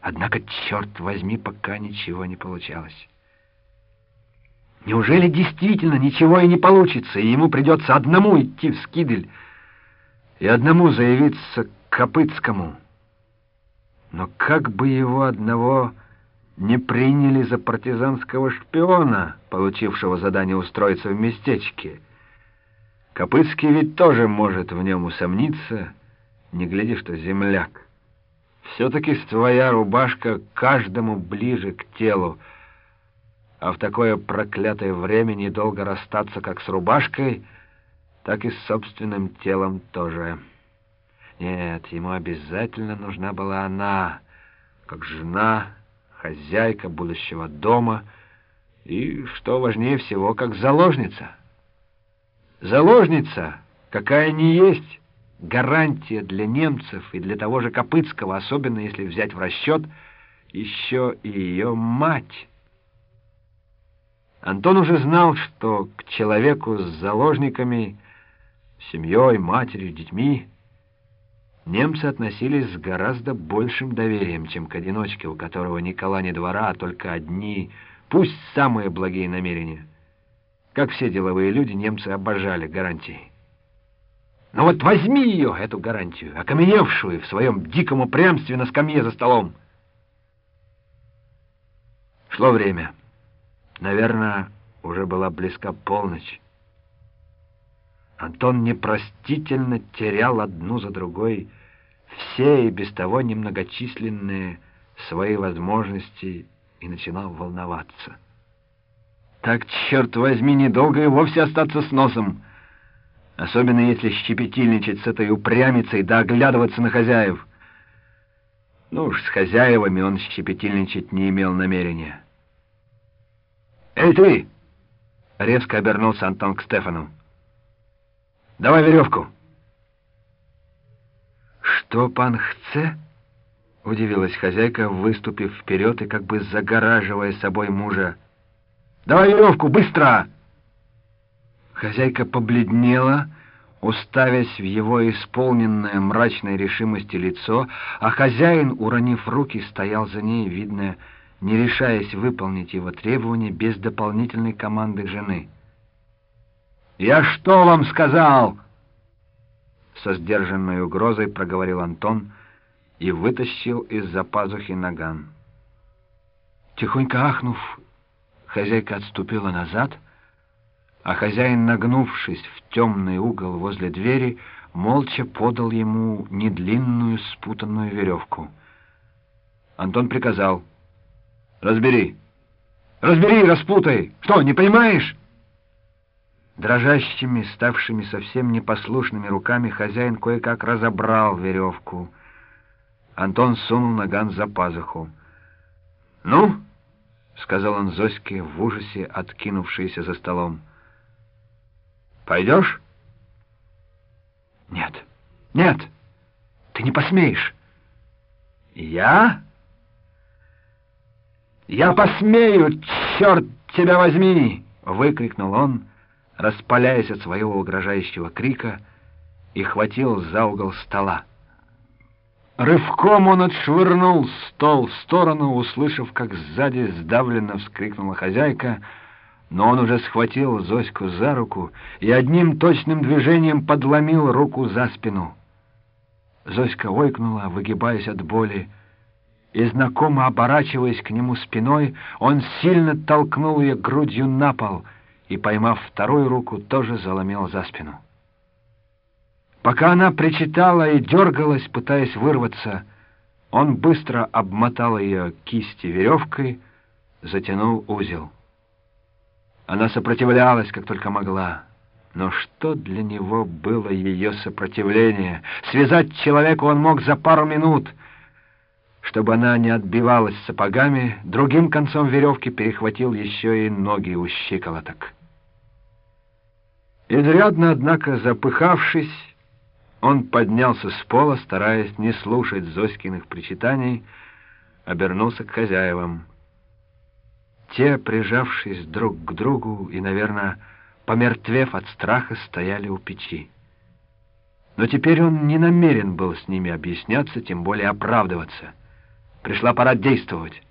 Однако, черт возьми, пока ничего не получалось. Неужели действительно ничего и не получится, и ему придется одному идти в Скидель и одному заявиться к Копыцкому? Но как бы его одного не приняли за партизанского шпиона, получившего задание устроиться в местечке? Копыцкий ведь тоже может в нем усомниться, не глядя, что земляк. Все-таки твоя рубашка каждому ближе к телу, а в такое проклятое время недолго расстаться как с рубашкой, так и с собственным телом тоже. Нет, ему обязательно нужна была она, как жена, хозяйка будущего дома и, что важнее всего, как заложница. Заложница, какая не есть, гарантия для немцев и для того же Копыцкого, особенно если взять в расчет еще и ее мать. Антон уже знал, что к человеку с заложниками, семьей, матерью, детьми немцы относились с гораздо большим доверием, чем к одиночке, у которого ни кола, ни двора, а только одни, пусть самые благие намерения. Как все деловые люди, немцы обожали гарантии. Но вот возьми ее, эту гарантию, окаменевшую в своем диком упрямстве на скамье за столом. Шло время. Наверное, уже была близка полночь. Антон непростительно терял одну за другой все и без того немногочисленные свои возможности и начинал волноваться. Так, черт возьми, недолго и вовсе остаться с носом — особенно если щепетильничать с этой упрямицей да оглядываться на хозяев. Ну уж с хозяевами он щепетильничать не имел намерения. «Эй, ты!» — резко обернулся Антон к Стефану. «Давай веревку!» «Что пан хце?» — удивилась хозяйка, выступив вперед и как бы загораживая собой мужа. «Давай веревку, быстро!» Хозяйка побледнела, уставясь в его исполненное мрачной решимости лицо, а хозяин, уронив руки, стоял за ней, видно, не решаясь выполнить его требования без дополнительной команды жены. «Я что вам сказал?» Со сдержанной угрозой проговорил Антон и вытащил из-за пазухи наган. Тихонько ахнув, хозяйка отступила назад — а хозяин, нагнувшись в темный угол возле двери, молча подал ему недлинную спутанную веревку. Антон приказал. «Разбери! Разбери, распутай! Что, не понимаешь?» Дрожащими, ставшими совсем непослушными руками хозяин кое-как разобрал веревку. Антон сунул наган за пазуху. «Ну?» — сказал он Зоське в ужасе, откинувшейся за столом. Пойдешь? Нет, нет, ты не посмеешь. Я? Я посмею, черт тебя возьми! Выкрикнул он, распаляясь от своего угрожающего крика, и хватил за угол стола. Рывком он отшвырнул стол в сторону, услышав, как сзади сдавленно вскрикнула хозяйка — но он уже схватил Зоську за руку и одним точным движением подломил руку за спину. Зоська ойкнула, выгибаясь от боли, и, знакомо оборачиваясь к нему спиной, он сильно толкнул ее грудью на пол и, поймав вторую руку, тоже заломил за спину. Пока она причитала и дергалась, пытаясь вырваться, он быстро обмотал ее кисти веревкой, затянул узел. Она сопротивлялась, как только могла. Но что для него было ее сопротивление? Связать человека он мог за пару минут. Чтобы она не отбивалась сапогами, другим концом веревки перехватил еще и ноги у щиколоток. Изрядно, однако, запыхавшись, он поднялся с пола, стараясь не слушать Зоськиных причитаний, обернулся к хозяевам. Те, прижавшись друг к другу и, наверное, помертвев от страха, стояли у печи. Но теперь он не намерен был с ними объясняться, тем более оправдываться. Пришла пора действовать.